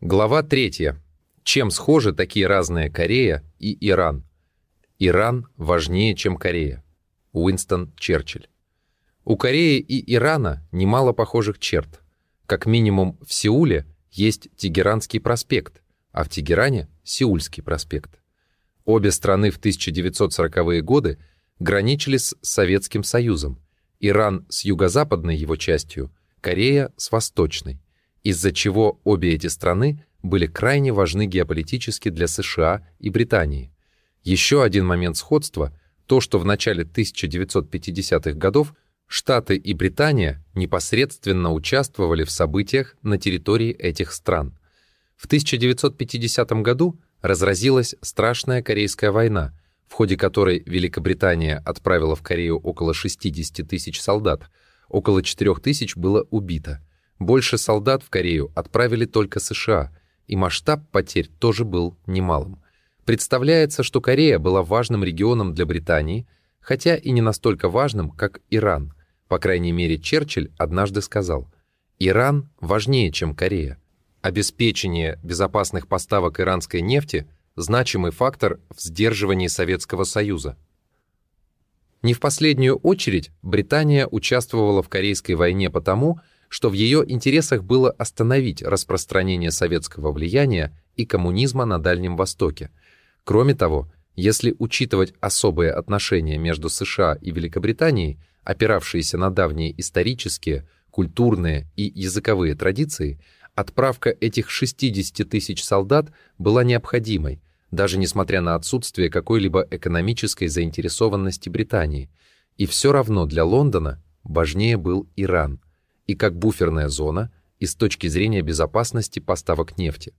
Глава 3. Чем схожи такие разные Корея и Иран? Иран важнее, чем Корея. Уинстон Черчилль. У Кореи и Ирана немало похожих черт. Как минимум в Сеуле есть Тегеранский проспект, а в Тегеране — Сеульский проспект. Обе страны в 1940-е годы граничили с Советским Союзом. Иран с юго-западной его частью, Корея с восточной из-за чего обе эти страны были крайне важны геополитически для США и Британии. Еще один момент сходства – то, что в начале 1950-х годов Штаты и Британия непосредственно участвовали в событиях на территории этих стран. В 1950 году разразилась страшная Корейская война, в ходе которой Великобритания отправила в Корею около 60 тысяч солдат, около 4 тысяч было убито – больше солдат в Корею отправили только США, и масштаб потерь тоже был немалым. Представляется, что Корея была важным регионом для Британии, хотя и не настолько важным, как Иран. По крайней мере, Черчилль однажды сказал, «Иран важнее, чем Корея. Обеспечение безопасных поставок иранской нефти – значимый фактор в сдерживании Советского Союза». Не в последнюю очередь Британия участвовала в Корейской войне потому, что в ее интересах было остановить распространение советского влияния и коммунизма на Дальнем Востоке. Кроме того, если учитывать особые отношения между США и Великобританией, опиравшиеся на давние исторические, культурные и языковые традиции, отправка этих 60 тысяч солдат была необходимой, даже несмотря на отсутствие какой-либо экономической заинтересованности Британии. И все равно для Лондона важнее был Иран – и как буферная зона, и с точки зрения безопасности поставок нефти.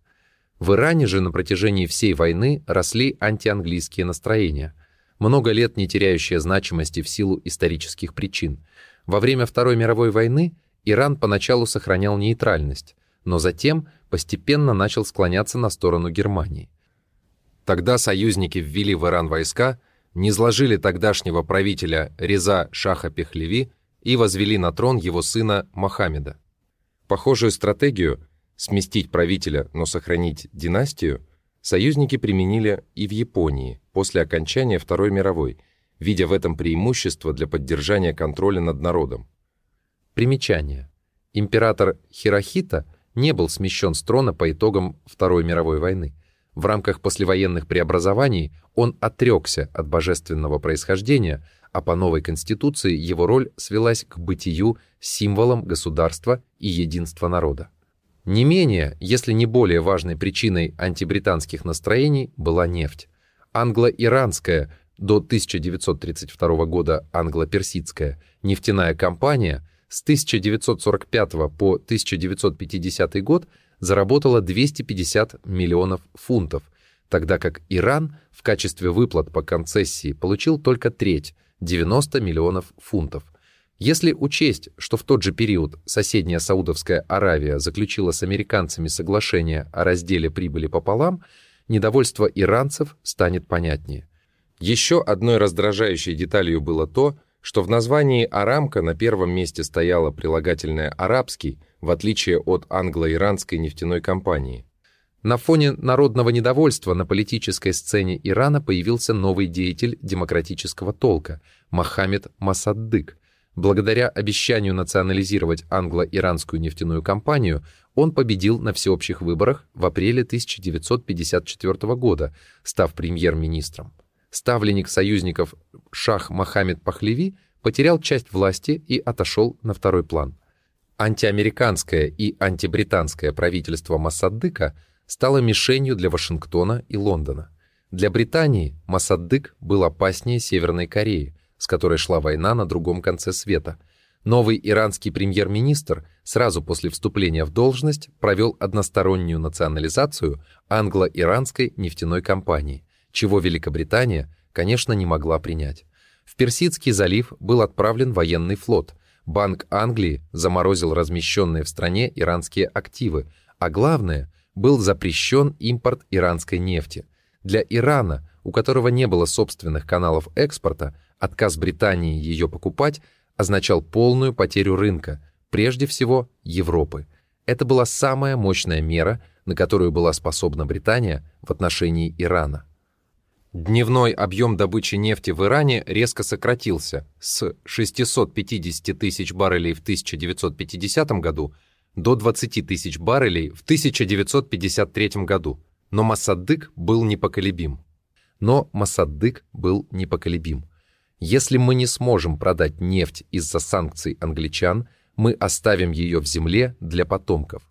В Иране же на протяжении всей войны росли антианглийские настроения, много лет не теряющие значимости в силу исторических причин. Во время Второй мировой войны Иран поначалу сохранял нейтральность, но затем постепенно начал склоняться на сторону Германии. Тогда союзники ввели в Иран войска, низложили тогдашнего правителя Реза Шаха Пехлеви и возвели на трон его сына Мохаммеда. Похожую стратегию сместить правителя, но сохранить династию союзники применили и в Японии после окончания Второй мировой, видя в этом преимущество для поддержания контроля над народом. Примечание. Император Хирохита не был смещен с трона по итогам Второй мировой войны. В рамках послевоенных преобразований он отрекся от божественного происхождения – а по новой конституции его роль свелась к бытию символом государства и единства народа. Не менее, если не более важной причиной антибританских настроений была нефть. Англо-иранская, до 1932 года англо-персидская, нефтяная компания с 1945 по 1950 год заработала 250 миллионов фунтов, тогда как Иран в качестве выплат по концессии получил только треть – 90 миллионов фунтов. Если учесть, что в тот же период соседняя Саудовская Аравия заключила с американцами соглашение о разделе прибыли пополам, недовольство иранцев станет понятнее. Еще одной раздражающей деталью было то, что в названии «Арамка» на первом месте стояло прилагательное «арабский», в отличие от англо-иранской нефтяной компании. На фоне народного недовольства на политической сцене Ирана появился новый деятель демократического толка – Мохаммед Масаддык. Благодаря обещанию национализировать англо-иранскую нефтяную компанию, он победил на всеобщих выборах в апреле 1954 года, став премьер-министром. Ставленник союзников Шах Мохаммед Пахлеви потерял часть власти и отошел на второй план. Антиамериканское и антибританское правительство Масаддыка – стала мишенью для Вашингтона и Лондона. Для Британии Масаддык был опаснее Северной Кореи, с которой шла война на другом конце света. Новый иранский премьер-министр сразу после вступления в должность провел одностороннюю национализацию англо-иранской нефтяной компании, чего Великобритания, конечно, не могла принять. В Персидский залив был отправлен военный флот. Банк Англии заморозил размещенные в стране иранские активы, а главное – был запрещен импорт иранской нефти. Для Ирана, у которого не было собственных каналов экспорта, отказ Британии ее покупать означал полную потерю рынка, прежде всего Европы. Это была самая мощная мера, на которую была способна Британия в отношении Ирана. Дневной объем добычи нефти в Иране резко сократился с 650 тысяч баррелей в 1950 году до 20 тысяч баррелей в 1953 году, но Масаддык был непоколебим. Но Масаддык был непоколебим. Если мы не сможем продать нефть из-за санкций англичан, мы оставим ее в земле для потомков.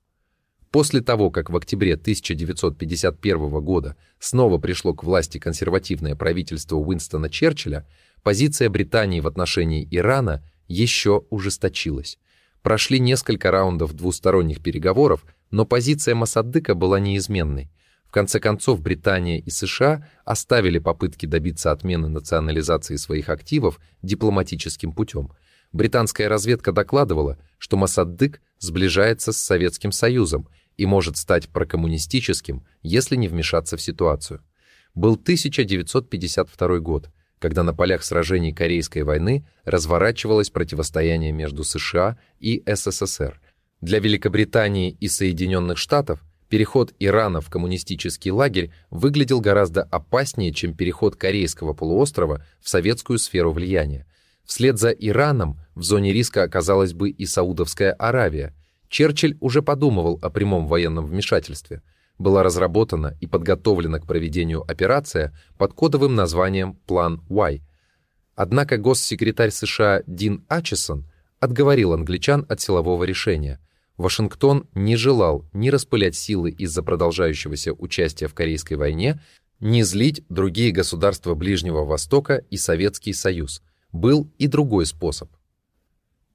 После того, как в октябре 1951 года снова пришло к власти консервативное правительство Уинстона Черчилля, позиция Британии в отношении Ирана еще ужесточилась. Прошли несколько раундов двусторонних переговоров, но позиция Масаддыка была неизменной. В конце концов, Британия и США оставили попытки добиться отмены национализации своих активов дипломатическим путем. Британская разведка докладывала, что Масаддык сближается с Советским Союзом и может стать прокоммунистическим, если не вмешаться в ситуацию. Был 1952 год, когда на полях сражений Корейской войны разворачивалось противостояние между США и СССР. Для Великобритании и Соединенных Штатов переход Ирана в коммунистический лагерь выглядел гораздо опаснее, чем переход Корейского полуострова в советскую сферу влияния. Вслед за Ираном в зоне риска оказалась бы и Саудовская Аравия, Черчилль уже подумывал о прямом военном вмешательстве. Была разработана и подготовлена к проведению операция под кодовым названием «План Y». Однако госсекретарь США Дин Ачесон отговорил англичан от силового решения. Вашингтон не желал ни распылять силы из-за продолжающегося участия в Корейской войне, ни злить другие государства Ближнего Востока и Советский Союз. Был и другой способ.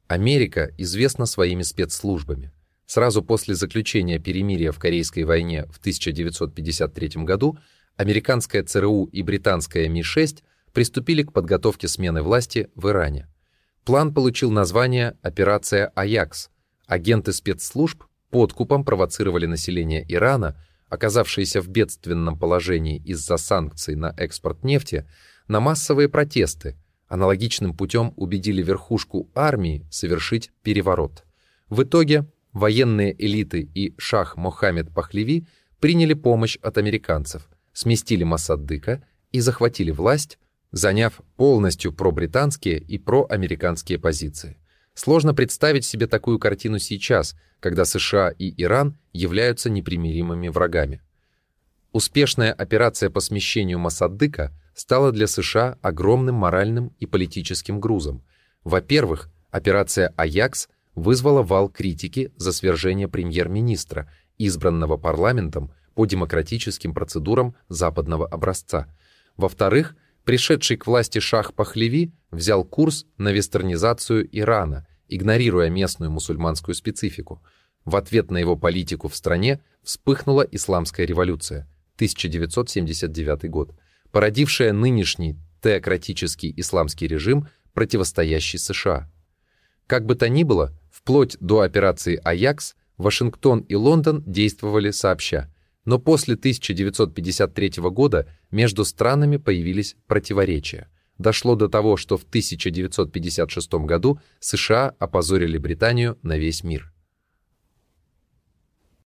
Америка известна своими спецслужбами. Сразу после заключения перемирия в Корейской войне в 1953 году американская ЦРУ и британская Ми-6 приступили к подготовке смены власти в Иране. План получил название «Операция Аякс». Агенты спецслужб подкупом провоцировали население Ирана, оказавшееся в бедственном положении из-за санкций на экспорт нефти, на массовые протесты, аналогичным путем убедили верхушку армии совершить переворот. В итоге военные элиты и шах Мохаммед Пахлеви приняли помощь от американцев, сместили Масаддыка и захватили власть, заняв полностью пробританские и проамериканские позиции. Сложно представить себе такую картину сейчас, когда США и Иран являются непримиримыми врагами. Успешная операция по смещению Масаддыка – стала для США огромным моральным и политическим грузом. Во-первых, операция «Аякс» вызвала вал критики за свержение премьер-министра, избранного парламентом по демократическим процедурам западного образца. Во-вторых, пришедший к власти шах Пахлеви взял курс на вестернизацию Ирана, игнорируя местную мусульманскую специфику. В ответ на его политику в стране вспыхнула исламская революция, 1979 год породившая нынешний теократический исламский режим, противостоящий США. Как бы то ни было, вплоть до операции «Аякс» Вашингтон и Лондон действовали сообща, но после 1953 года между странами появились противоречия. Дошло до того, что в 1956 году США опозорили Британию на весь мир.